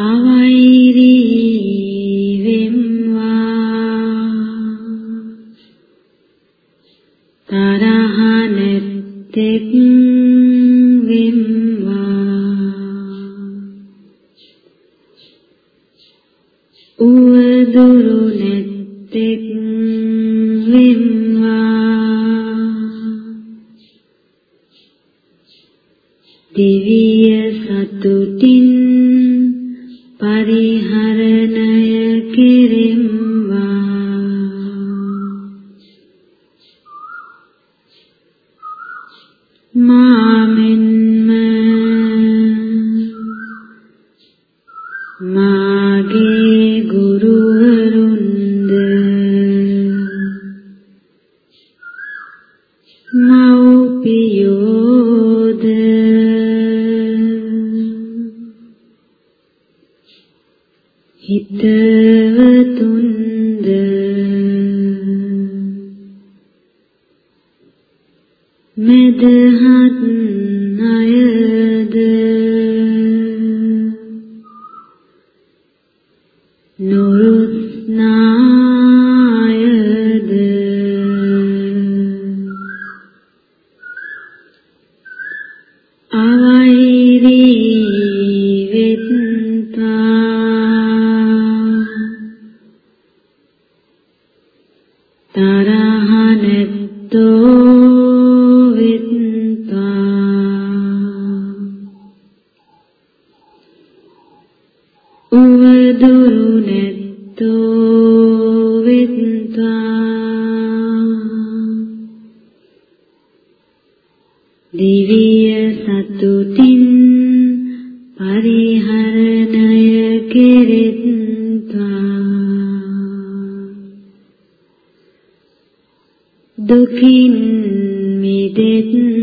අවෛරී වෙම්. දිවිය සතුටින් පරිහරණය කෙරෙත්වා. දුකින් මිදෙත්වා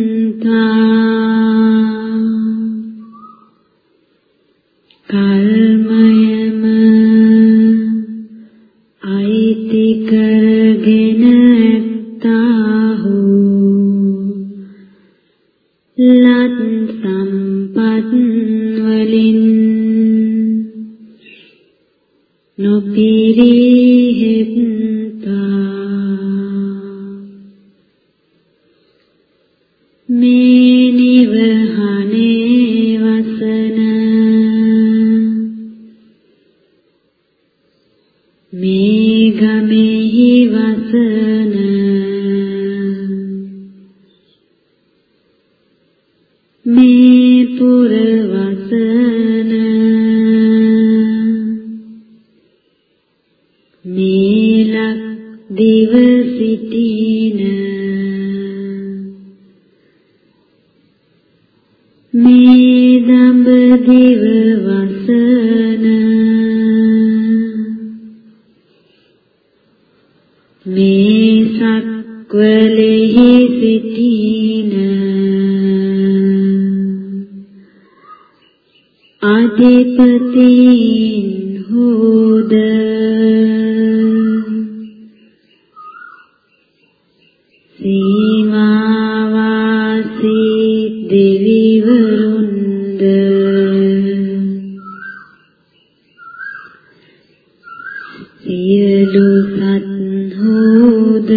සියලු සත්හෝද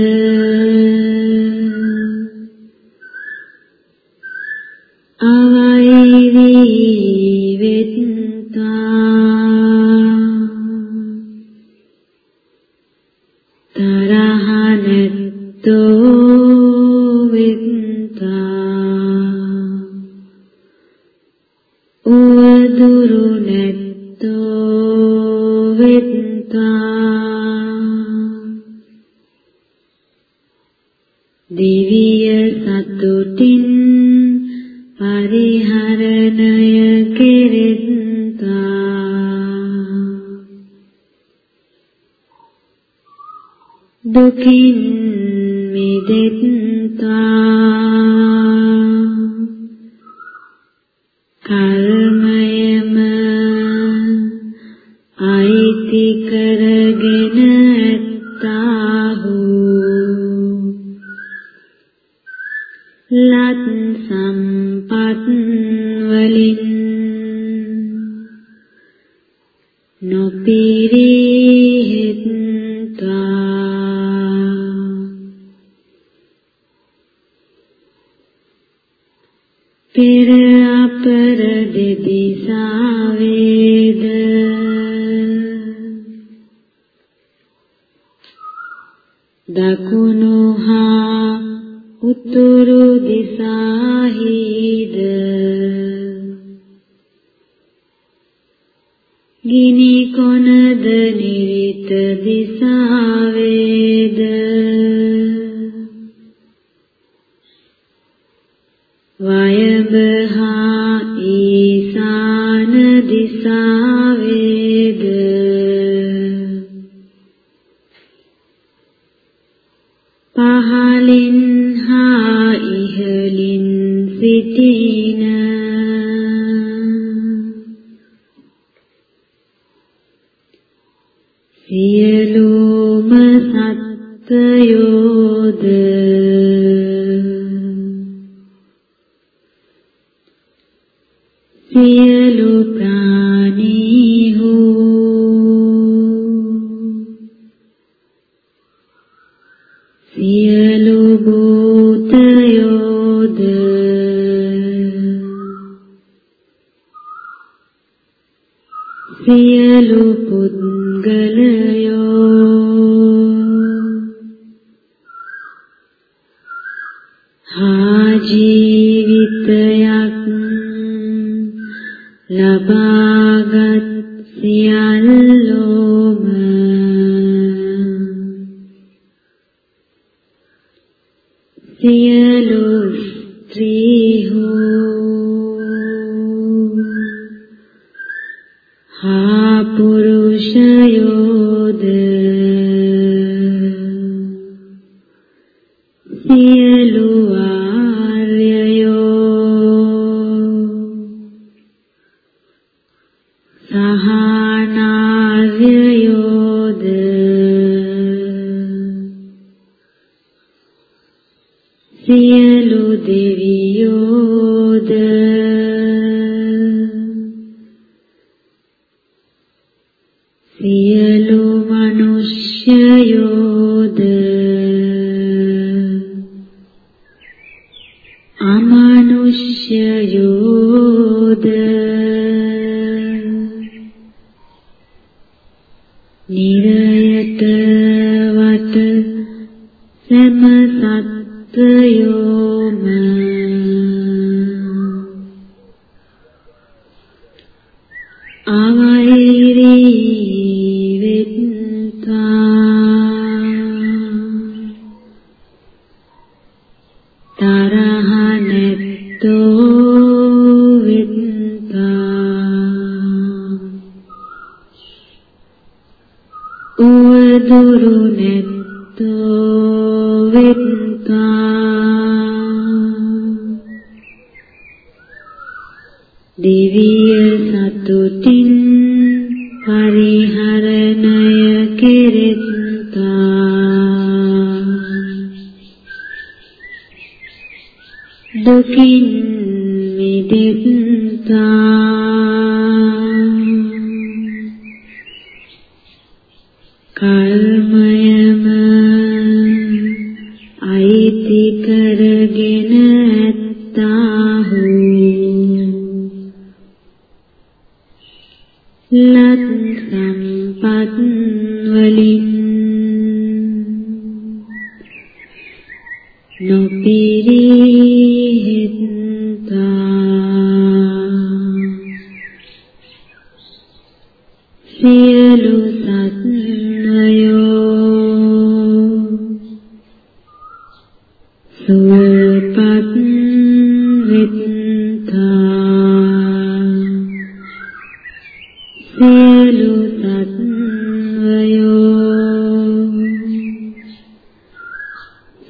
දිසාන දිසාවේද අමනුෂ්‍යයෝද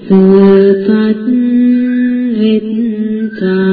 sự thoát hết ta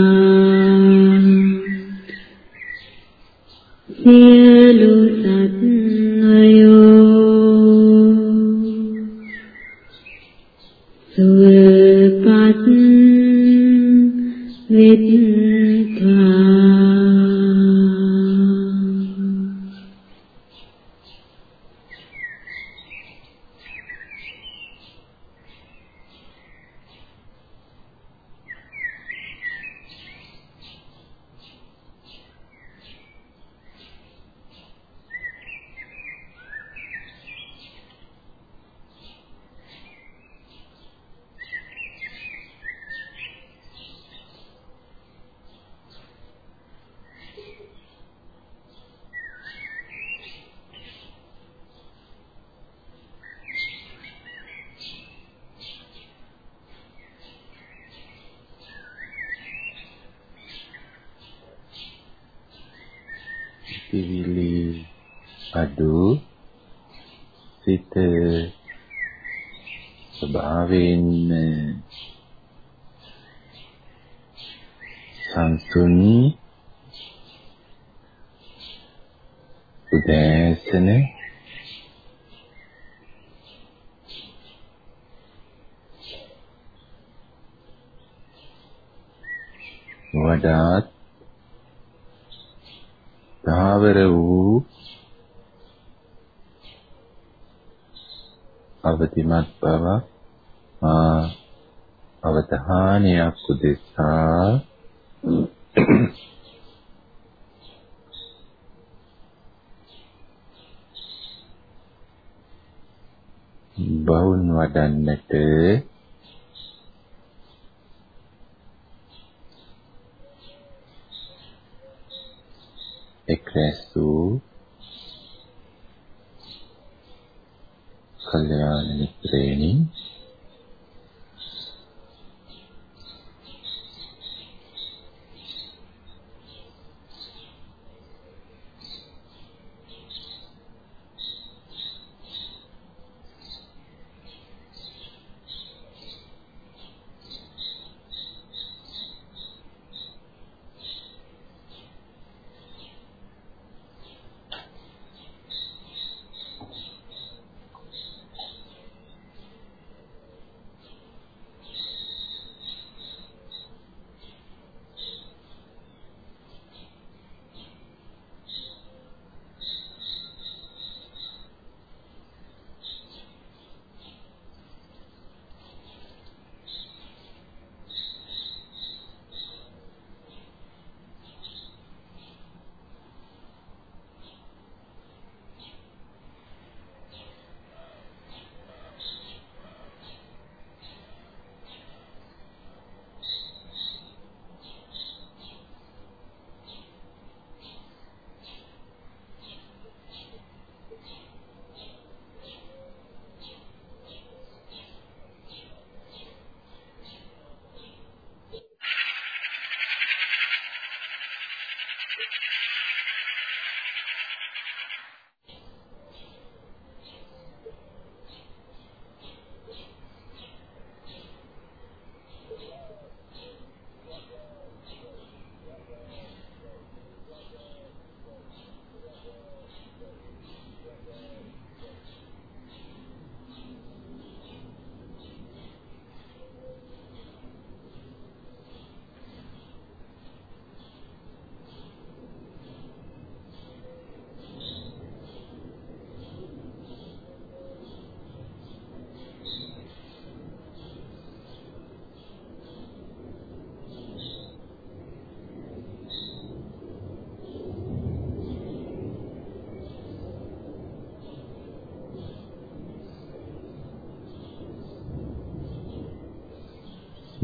බවුන් වඩන්නට එක්රැස් වූ කල්යාණ මිත්‍රේනි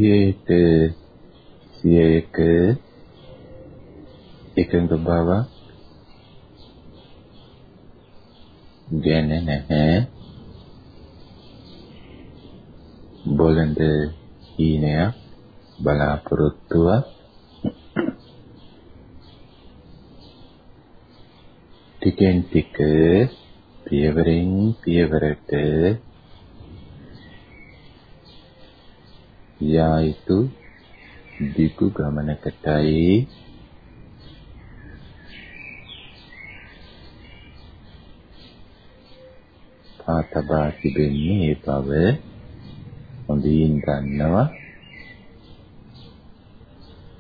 සියයට සියයක එකඟ බව ගැන නැහැ බොළඳ හීනයක් බලාපොරොත්තුව ටිකෙන් ටික පියවරෙන් පියවරට යා යුතු දිගු ගමනකටයි පාතබා තිබෙන්නේ ඒ බව හොඳින් දන්නවා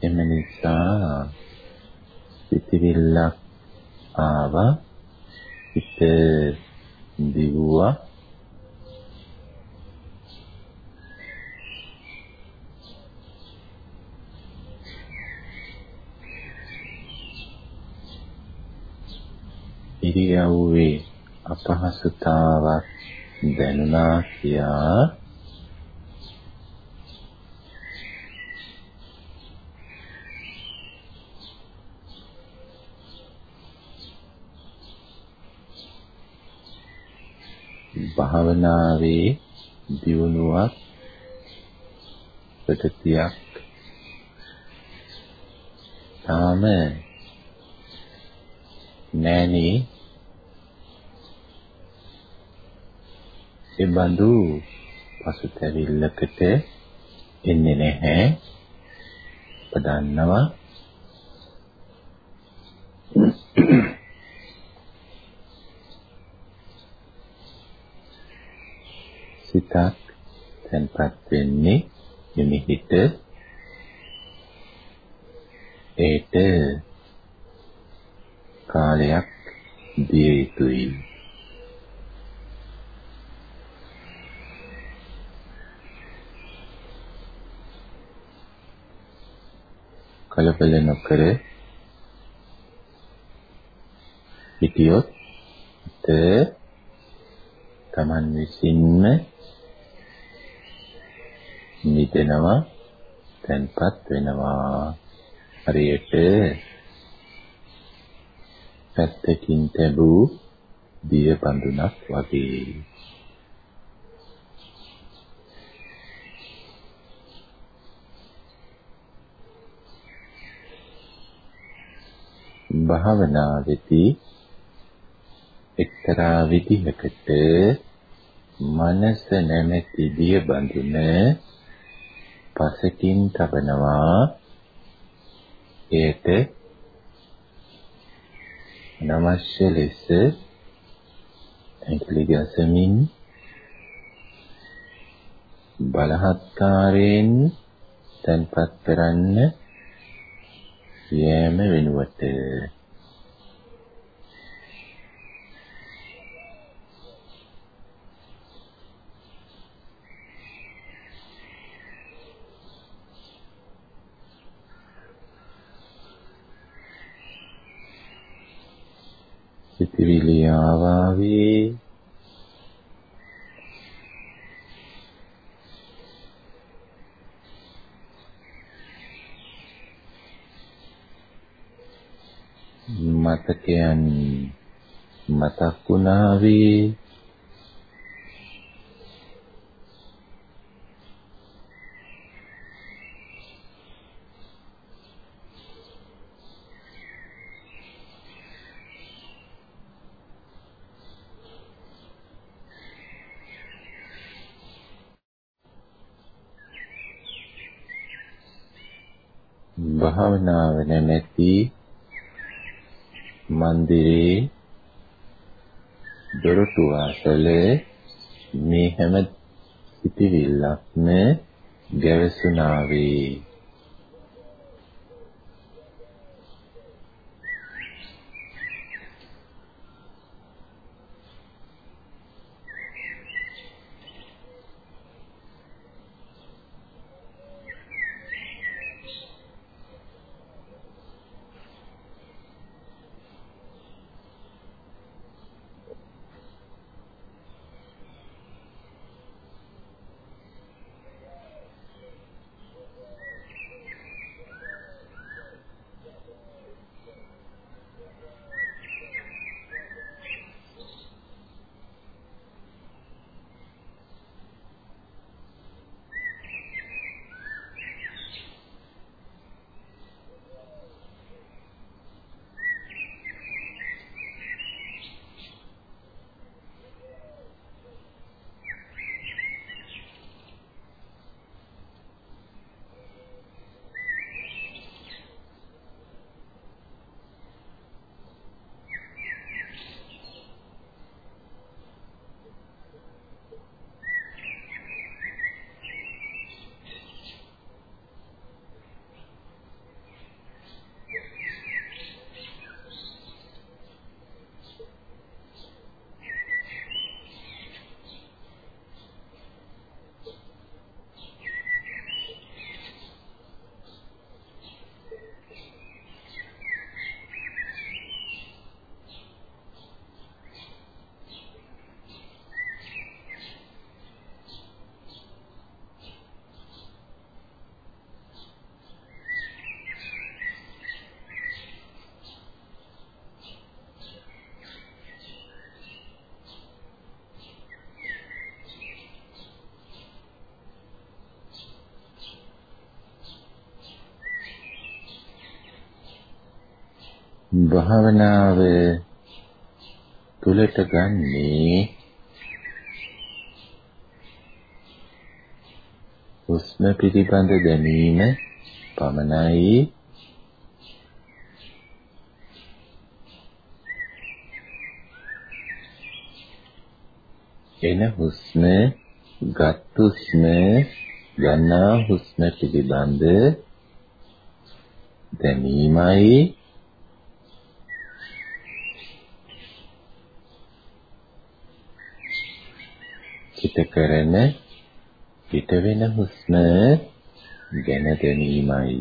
එම නිසා සිතිවිල්ලක් ආවා. හිත අපහසුතාවක් දැනුණා කියා. භාවනාවේ දියුණුවක් ප්‍රතිතියක් තාම නෑනේ ඒ බඳු පසුතැවිල්ලකට එන්නේ නැහැ. ඔබ දන්නවා. සිතක් තැන්පත් වෙන්නේ නිමිහිට ඒට කාලයක් දිය යුතුයි කලබල නොකර හිටියොත් තමන් විසින්ම නිදෙනවා තැන්පත් වෙනවා. හරියට පැත්තකින් තැබූ දිය බඳුනක් වගේ. භාවනාවේදී එක්තරා විදිහකට මනස නැමැති දිය බඳුන පසකින් තබනවා. ඒට නමස්ය ලෙස ඇඟිලි ගැසමින් බලහත්කාරයෙන් තන්පත් කරන්න යෑම වෙනුවට සිතිවිලි ආවාවේ මතකයන් මතක් වුණාවේ? භාවනාව නැමැති මන්දිරේ දොරටු අසල මේ හැම සිටිවිල්ලක්ම ගැවසුණා භාවනාව තුලට ගන්නේ හුස්ම පිළිබඳ දැනීම පමණයි. එන හුස්ම ගත් හුස්ම ගන්නා හුස්ම පිළිබඳ දැනීමයි චිත කරන පිට වෙන හුස්ම ගැන දැනීමයි.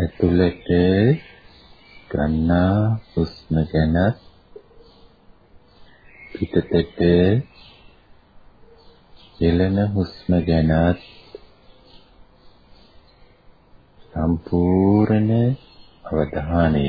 ඇතුළට ගන්නා හුස්ම ගැන පිටතට හෙළන හුස්ම ගැන සම්පූර්ණ අවධානය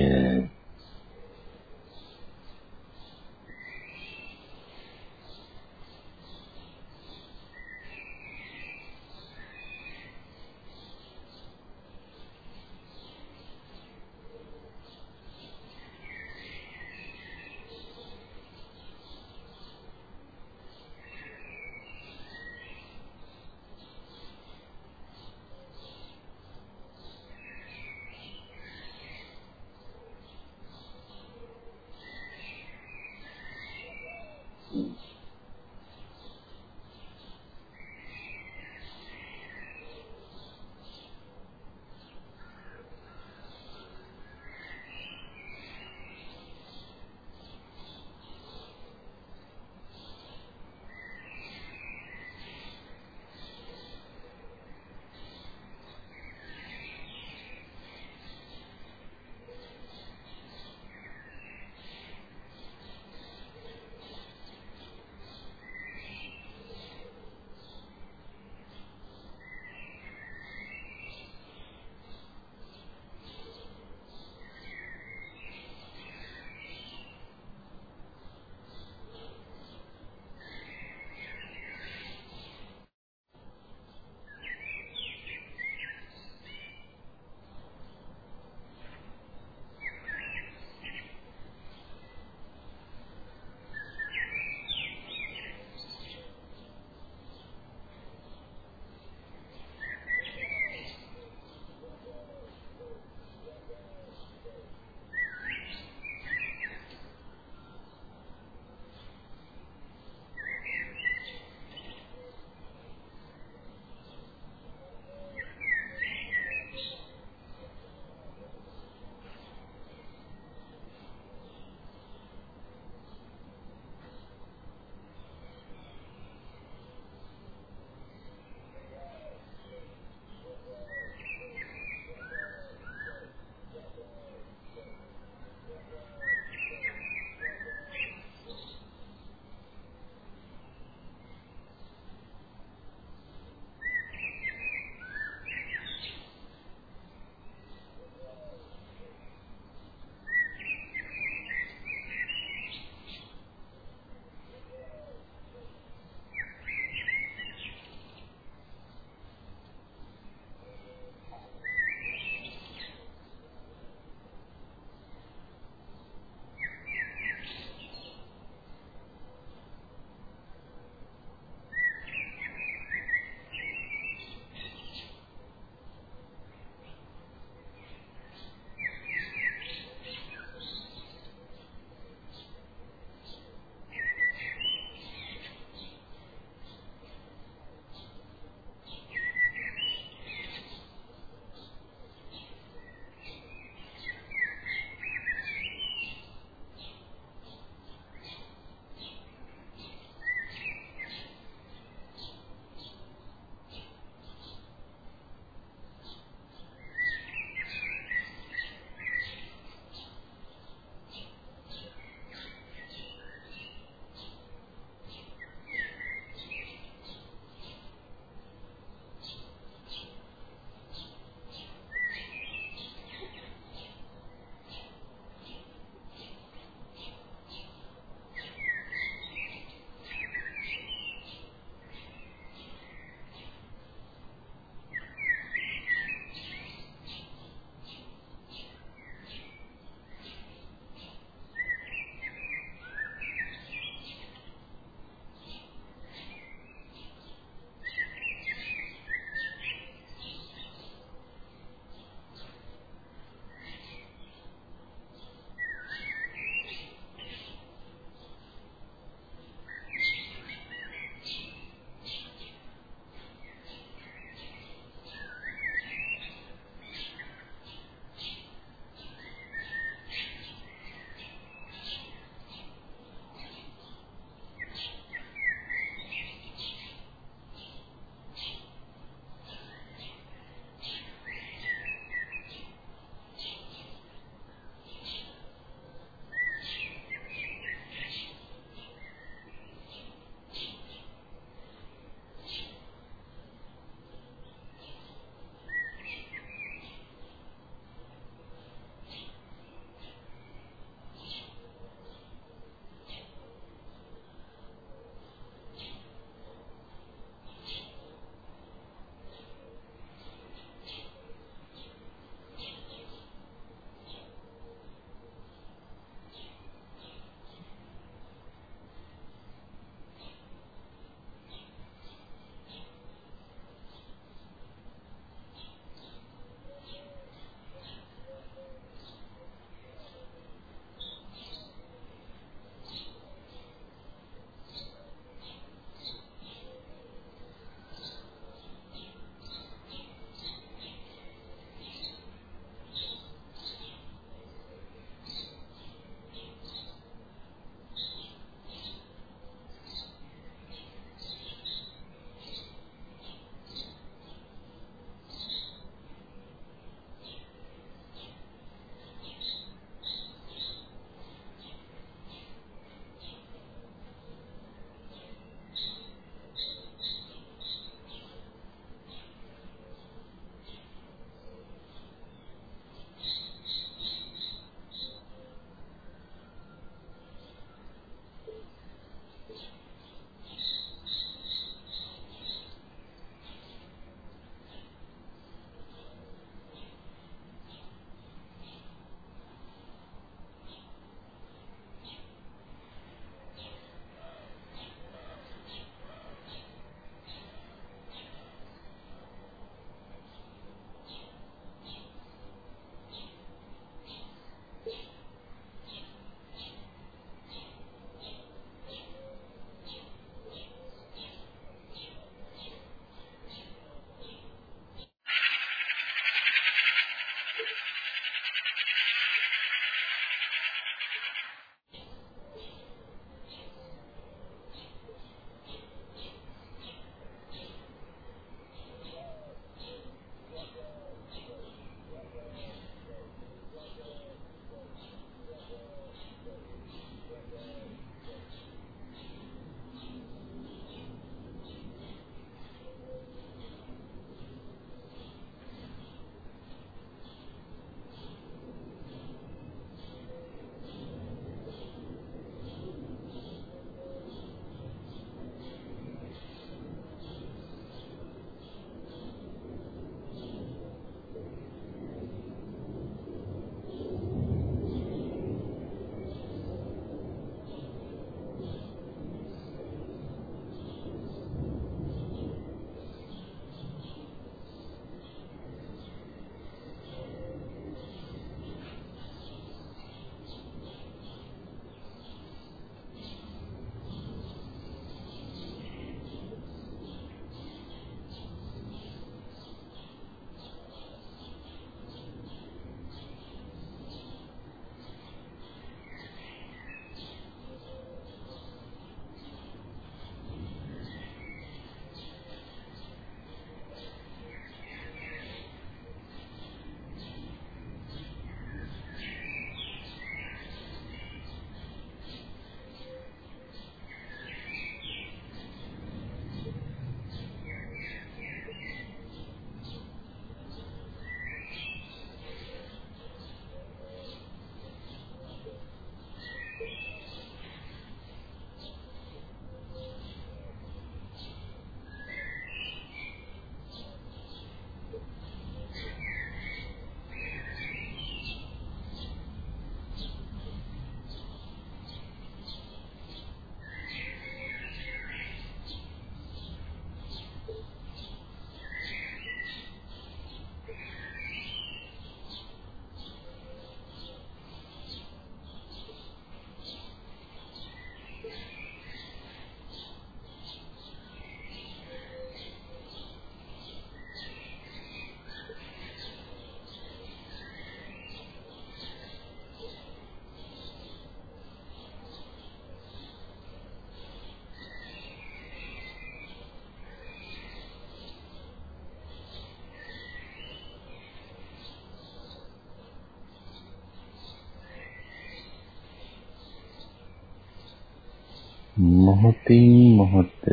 මොහොතින් මොහොත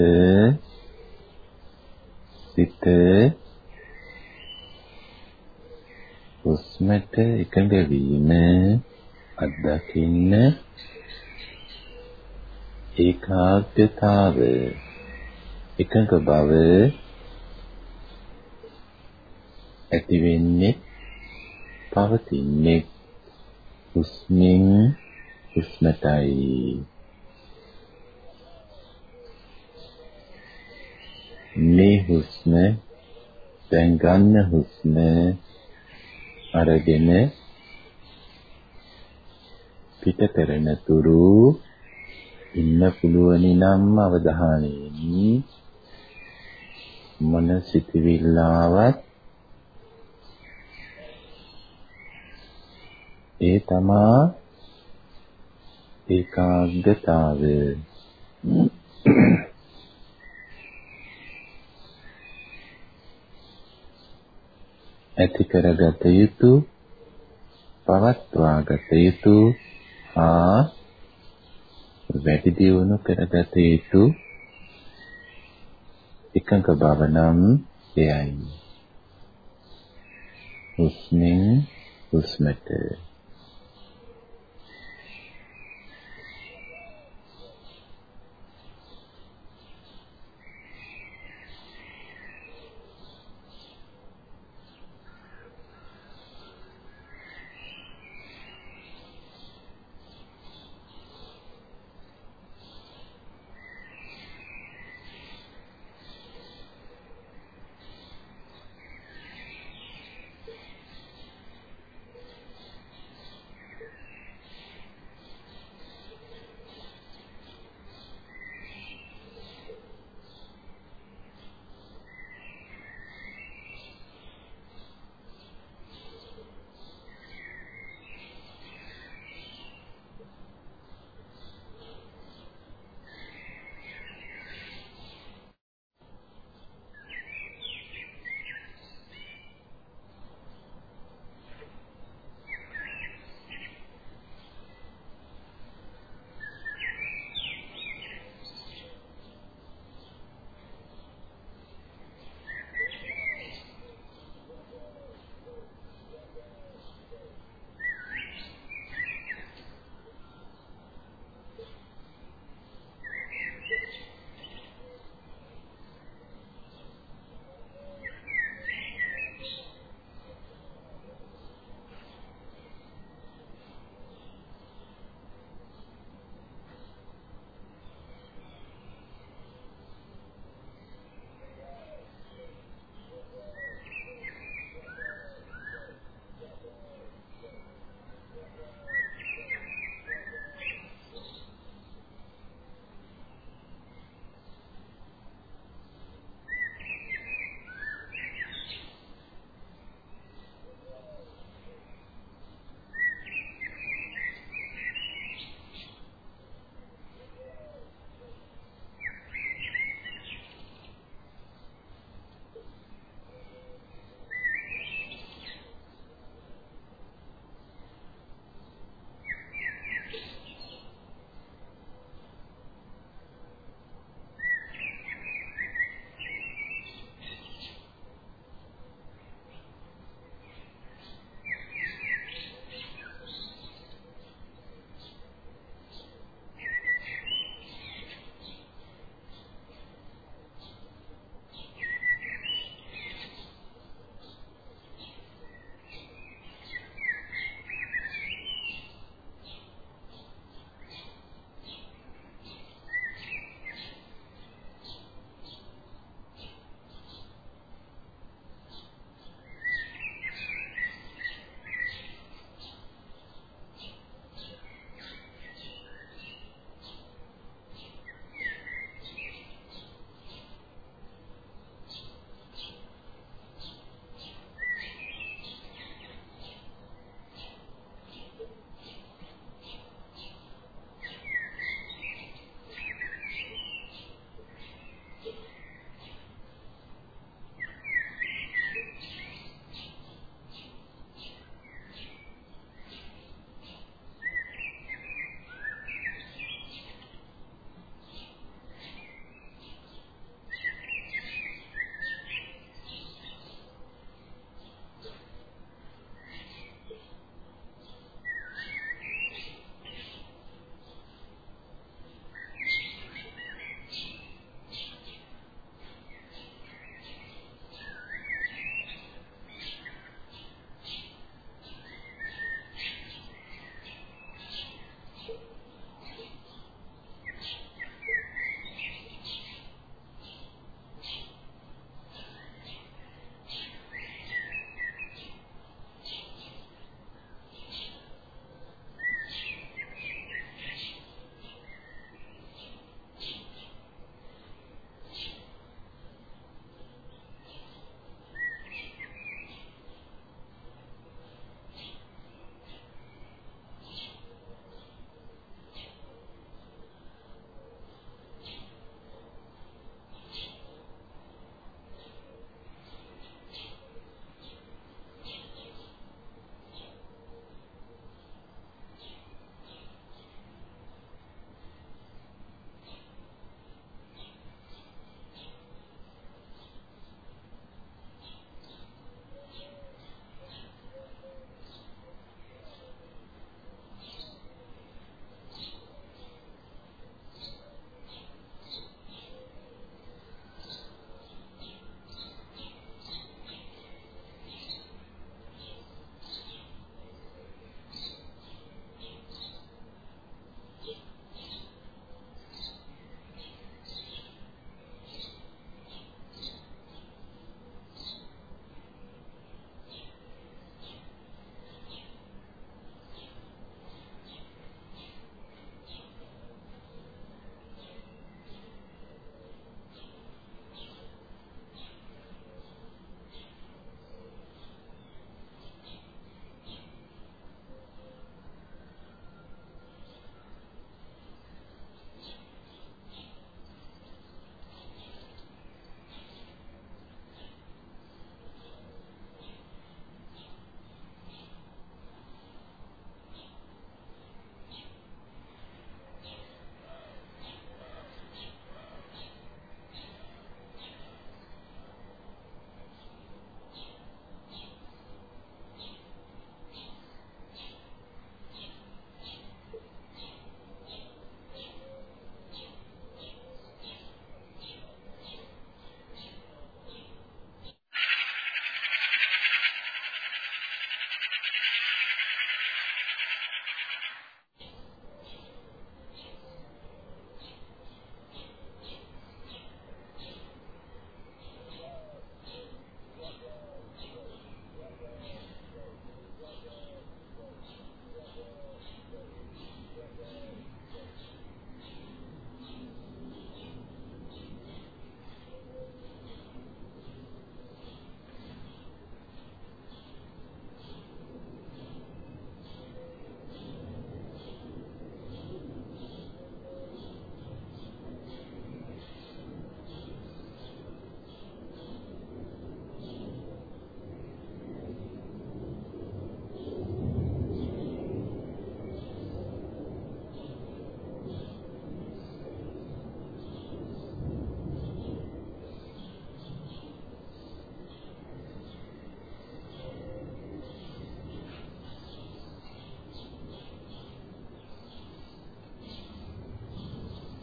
සිත හුස්මට එකඟ වීම අත්දකින්න ඒකාග්‍රතාව එකඟ බව ඇති වෙන්නේ පවතින්නේ හුස්මෙන් හුස්මටයි මේ හුස්ම දැන් ගන්න හුස්ම අරගෙන පිට කරන තුරු ඉන්න පුළුවනි නම් අවධානයෙන් මොන සිතවිල්ලාවත් ඒ තමා ඒකාග්‍රතාවය. ඇති කරගත යුතු පවත්වාගත යුතු හා වැඩි දියුණු කරගත යුතු එකඟ බව නම් එයයි. හුස්මෙන් හුස්මට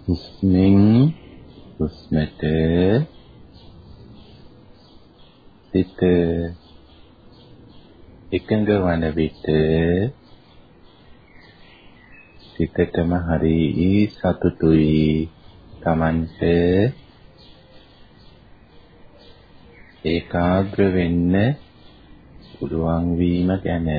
හුස්මෙන් හුස්මට සිත එකඟ වන විට සිතටම හරි සතුටුයි Tamanට ඒකාග්‍ර වෙන්න පුළුවන් වීම ගැන.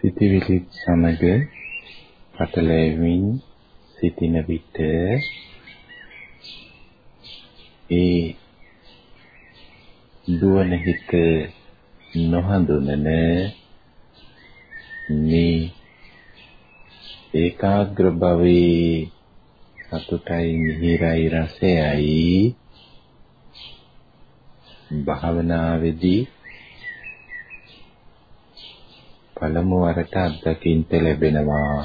සිතවිලි සමග පටලැවින් සිටින විට ඒ දුවන හිත නොහඳුනන මේ ඒකාග්‍ර භවයේ සතුටයි මිහිරයි රසයයි භාවනාවේදී පළමු වරට අත්දකින්න ලැබෙනවා.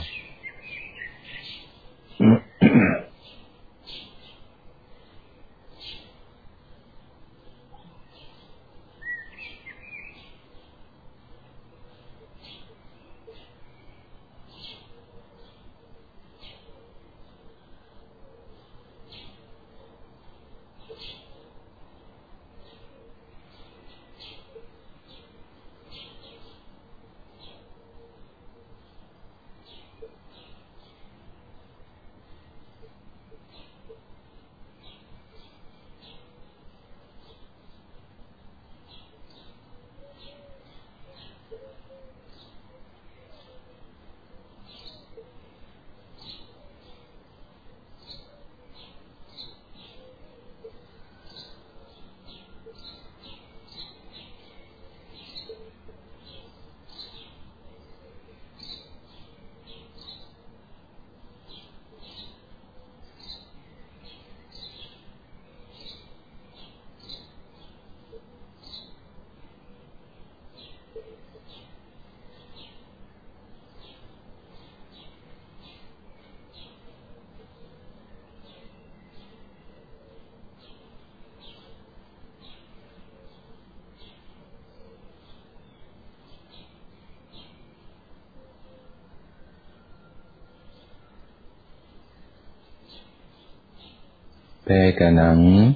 පැය ගණන්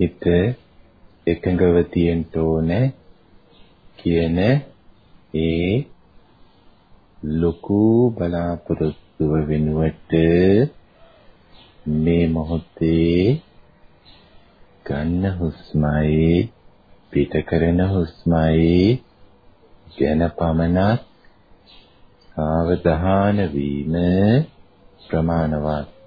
හිත එකඟව තියෙන්න ඕනේ කියන ඒ ලොකු බලාපොරොත්තුව වෙනුවට මේ මොහොතේ ගන්න හුස්මයි පිට කරන හුස්මයි ගැන පමණක් සාවධාන වීම ප්‍රමාණවත්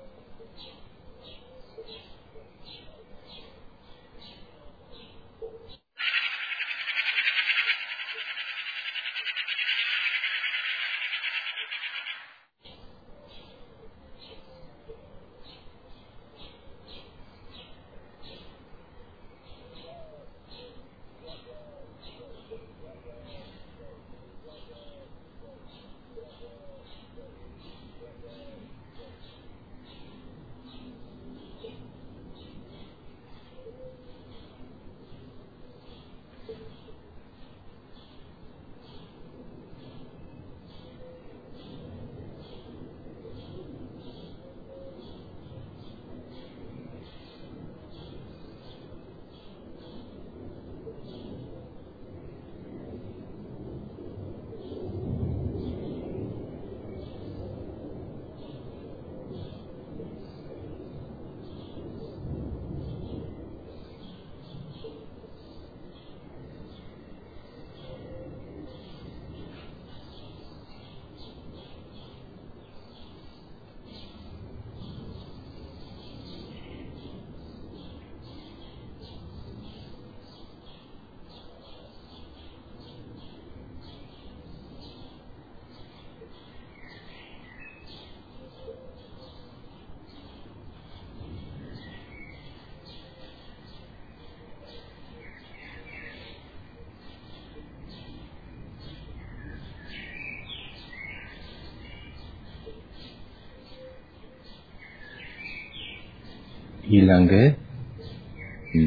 ඊළඟ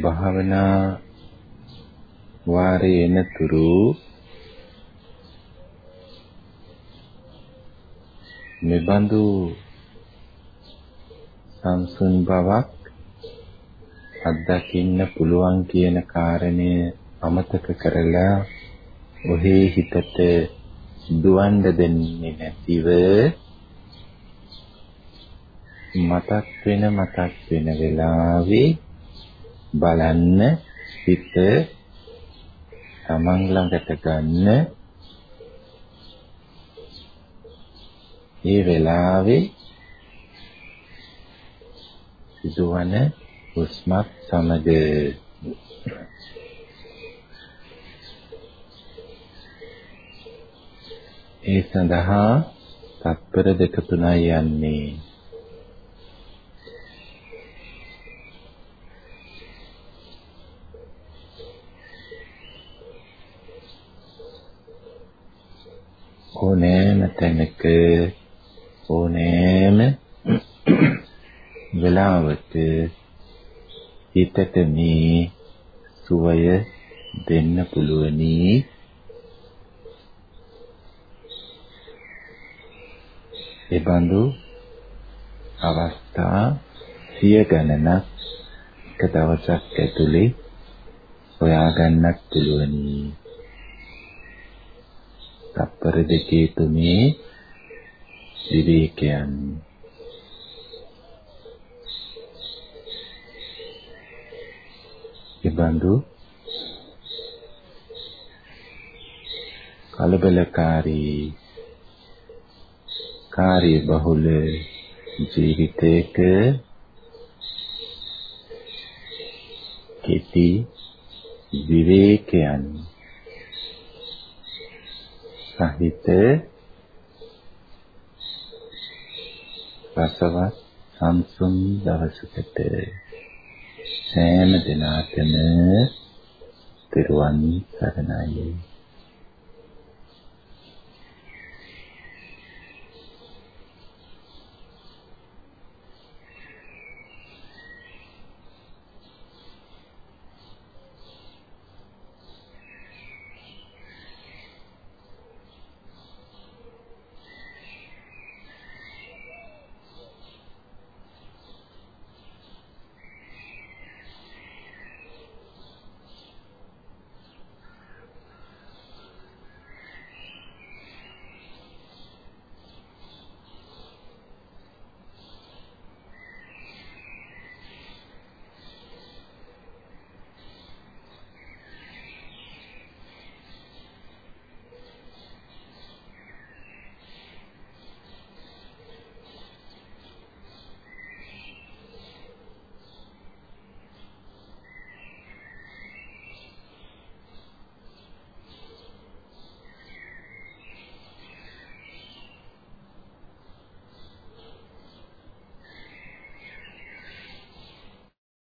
භාවනා වාරේ එනතුරු මෙබඳු සංසුන් බවක් අත්දකින්න පුළුවන් කියන කාරණය අමතක කරලා ඔහේ හිතට දුවන්න දෙන්නේ නැතිව මතක් වෙන මතක් වෙන වෙලාවේ බලන්න හිත තමන් ළඟට ගන්න. ඒ වෙලාවේ සිදුවන හුස්මත් සමග. ඒ සඳහා තත්පර දෙක තුනයි යන්නේ. ඕනෑම තැනක ඕනෑම වෙලාවක හිතට මේ සුවය දෙන්න පුළුවනි. ඒ බඳු අවස්ථා සිය ගණනක් එක දවසක් ඇතුලේ හොයාගන්නත් පුළුවනි. තප්පර දෙකේ තුනේ විවේකයන් ඉබඳු කලබලකාරී කාර්ය බහුල ජීවිතයක කෙටි විවේකයන් සහිත රසවත් සංසුන් දවසකට සෑම දිනකටම පිරුවන් සරණයි.